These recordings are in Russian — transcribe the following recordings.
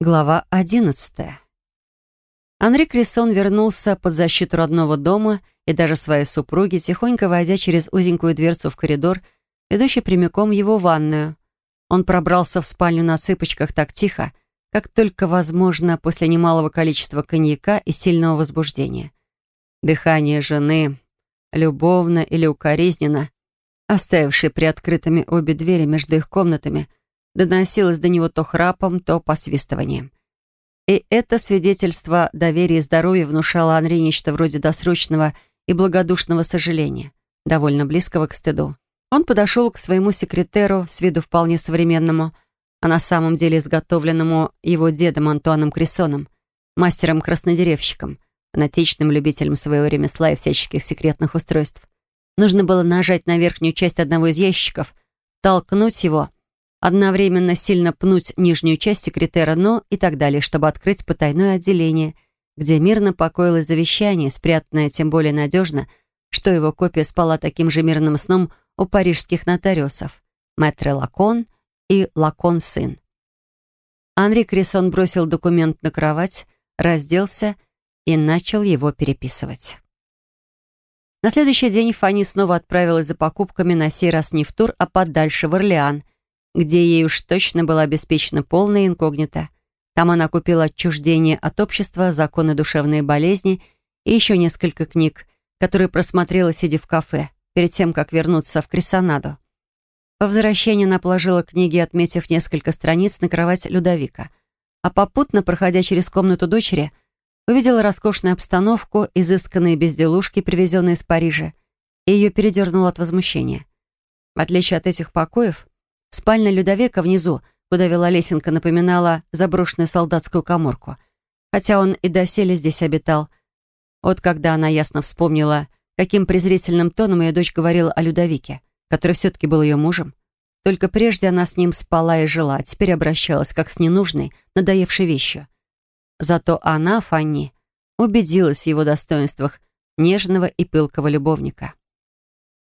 Глава одиннадцатая. Анри Крисон вернулся под защиту родного дома и даже своей супруги, тихонько войдя через узенькую дверцу в коридор, ведущий прямиком в его ванную. Он пробрался в спальню на цыпочках так тихо, как только возможно после немалого количества коньяка и сильного возбуждения. Дыхание жены, любовно или укоризненно, оставившей приоткрытыми обе двери между их комнатами, доносилось до него то храпом, то посвистыванием. И это свидетельство доверия и здоровья внушало Анри нечто вроде досрочного и благодушного сожаления, довольно близкого к стыду. Он подошел к своему секретеру, с виду вполне современному, а на самом деле изготовленному его дедом Антуаном Крисоном, мастером-краснодеревщиком, фанатичным любителем своего ремесла и всяческих секретных устройств. Нужно было нажать на верхнюю часть одного из ящиков, толкнуть его, одновременно сильно пнуть нижнюю часть секретера, но и так далее, чтобы открыть потайное отделение, где мирно покоилось завещание, спрятанное тем более надежно, что его копия спала таким же мирным сном у парижских нотариусов Мэтре Лакон и Лакон сын. Анри Крисон бросил документ на кровать, разделся и начал его переписывать. На следующий день Фанни снова отправилась за покупками на сей раз не в Тур, а подальше, в Орлеан, где ей уж точно было обеспечено полное инкогнито. Там она купила отчуждение от общества, законы душевной болезни и еще несколько книг, которые просмотрела, сидя в кафе, перед тем, как вернуться в Крисонаду. По возвращении она положила книги, отметив несколько страниц на кровать Людовика, а попутно, проходя через комнату дочери, увидела роскошную обстановку, изысканные безделушки, привезенные из Парижа, и ее передернуло от возмущения. В отличие от этих покоев, спальня Людовика внизу, куда вела лесенка, напоминала заброшенную солдатскую коморку, хотя он и доселе здесь обитал. Вот когда она ясно вспомнила, каким презрительным тоном ее дочь говорила о Людовике, который все-таки был ее мужем. Только прежде она с ним спала и жила, а теперь обращалась как с ненужной, надоевшей вещью. Зато она, Фанни, убедилась в его достоинствах нежного и пылкого любовника.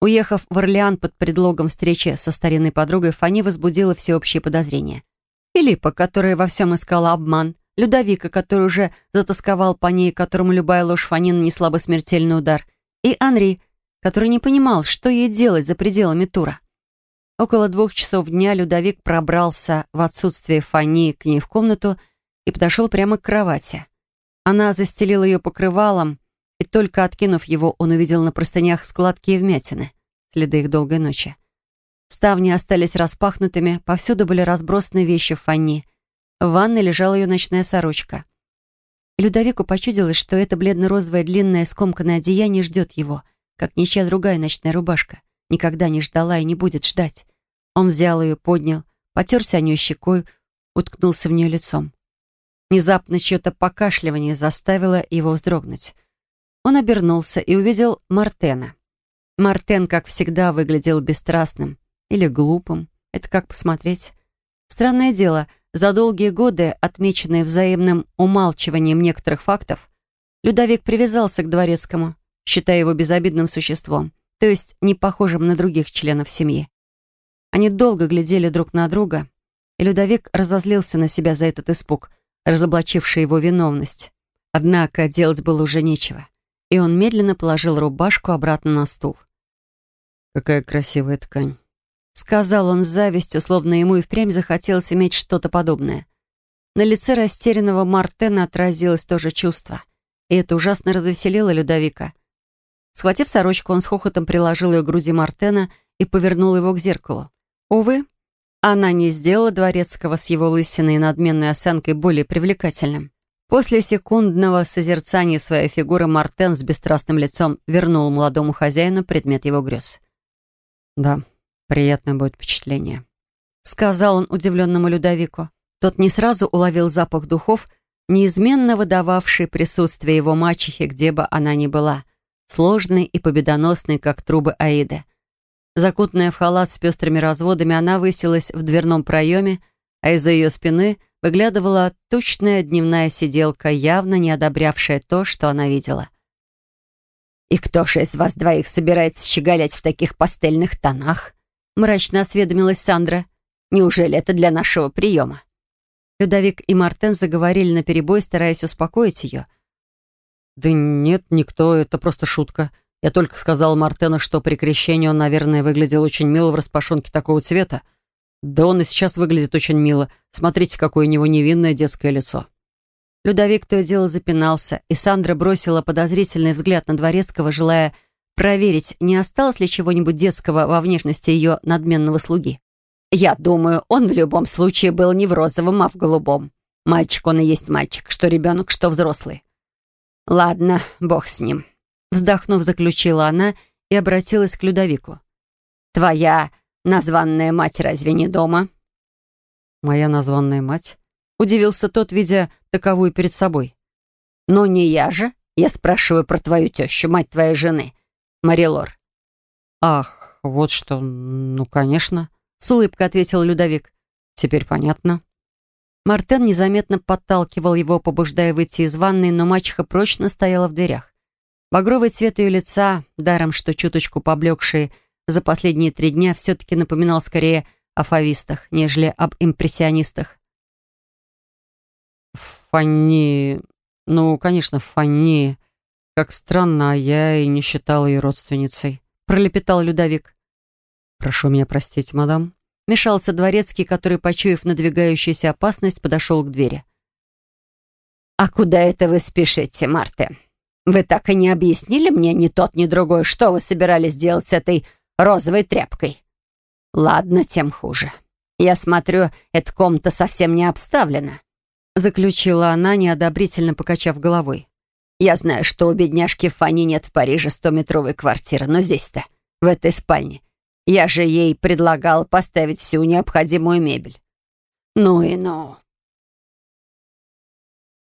Уехав в Орлеан под предлогом встречи со старинной подругой, Фанни возбудила всеобщее подозрение. Филиппа, которая во всем искала обман, Людовика, который уже затасковал по ней, которому любая ложь Фанни нанесла бы смертельный удар, и Анри, который не понимал, что ей делать за пределами тура. Около двух часов дня Людовик пробрался в отсутствие Фанни к ней в комнату и подошел прямо к кровати. Она застелила ее покрывалом, и только откинув его, он увидел на простынях складки и вмятины, следы их долгой ночи. Ставни остались распахнутыми, повсюду были разбросаны вещи Фанни. В ванной лежала ее ночная сорочка. Людовику почудилось, что это бледно-розовое длинное скомканное одеяние ждет его, как ничья другая ночная рубашка. Никогда не ждала и не будет ждать. Он взял ее, поднял, потерся о нее щекой, уткнулся в нее лицом. Внезапно чье-то покашливание заставило его вздрогнуть. Он обернулся и увидел Мартена. Мартен, как всегда, выглядел бесстрастным или глупым. Это как посмотреть. Странное дело, за долгие годы, отмеченные взаимным умалчиванием некоторых фактов, Людовик привязался к дворецкому, считая его безобидным существом, то есть не похожим на других членов семьи. Они долго глядели друг на друга, и Людовик разозлился на себя за этот испуг — разоблачивший его виновность. Однако делать было уже нечего, и он медленно положил рубашку обратно на стул. «Какая красивая ткань», — сказал он с завистью, словно ему и впрямь захотелось иметь что-то подобное. На лице растерянного Мартена отразилось то же чувство, и это ужасно развеселило Людовика. Схватив сорочку, он с хохотом приложил ее к груди Мартена и повернул его к зеркалу. Увы, она не сделала Дворецкого с его лысиной и надменной осанкой более привлекательным. После секундного созерцания своей фигуры Мартен с бесстрастным лицом вернул молодому хозяину предмет его грез. «Да, приятное будет впечатление», — сказал он удивленному Людовику. Тот не сразу уловил запах духов, неизменно выдававший присутствие его мачехи, где бы она ни была, сложной и победоносной, как трубы Аиды. Закутанная в халат с пестрыми разводами, она высилась в дверном проеме, а из-за ее спины выглядывала тучная дневная сиделка, явно не одобрявшая то, что она видела. «И кто же из вас двоих собирается щеголять в таких пастельных тонах?» мрачно осведомилась Сандра. «Неужели это для нашего приема?» Людовик и Мартен заговорили наперебой, стараясь успокоить ее. «Да нет, никто, это просто шутка. Я только сказал Мартену, что при крещении он, наверное, выглядел очень мило в распашонке такого цвета. Да он и сейчас выглядит очень мило. Смотрите, какое у него невинное детское лицо». Людовик то и дело запинался, и Сандра бросила подозрительный взгляд на Дворецкого, желая проверить, не осталось ли чего-нибудь детского во внешности ее надменного слуги. «Я думаю, он в любом случае был не в розовом, а в голубом. Мальчик он и есть мальчик, что ребенок, что взрослый. Ладно, бог с ним». Вздохнув, заключила она и обратилась к Людовику. «Твоя названная мать разве не дома?» «Моя названная мать?» Удивился тот, видя таковую перед собой. «Ну, не я же. Я спрашиваю про твою тещу, мать твоей жены, Марилор». «Ах, вот что. Ну, конечно», — с улыбкой ответил Людовик. «Теперь понятно». Мартен незаметно подталкивал его, побуждая выйти из ванной, но мачеха прочно стояла в дверях. Багровый цвет ее лица, даром что чуточку поблекший за последние три дня, все-таки напоминал скорее о фавистах, нежели об импрессионистах. Фанни... Ну, конечно, Фанни. Как странно, а я и не считал ее родственницей. Пролепетал Людовик. Прошу меня простить, мадам. Мешался дворецкий, который, почуяв надвигающуюся опасность, подошел к двери. «А куда это вы спешите, Марте? Вы так и не объяснили мне ни тот, ни другой, что вы собирались делать с этой розовой тряпкой? Ладно, тем хуже. Я смотрю, эта комната совсем не обставлена заключила она, неодобрительно покачав головой. «Я знаю, что у бедняжки Фанни нет в Париже стометровой квартиры, но здесь-то, в этой спальне. Я же ей предлагал поставить всю необходимую мебель». «Ну и ну,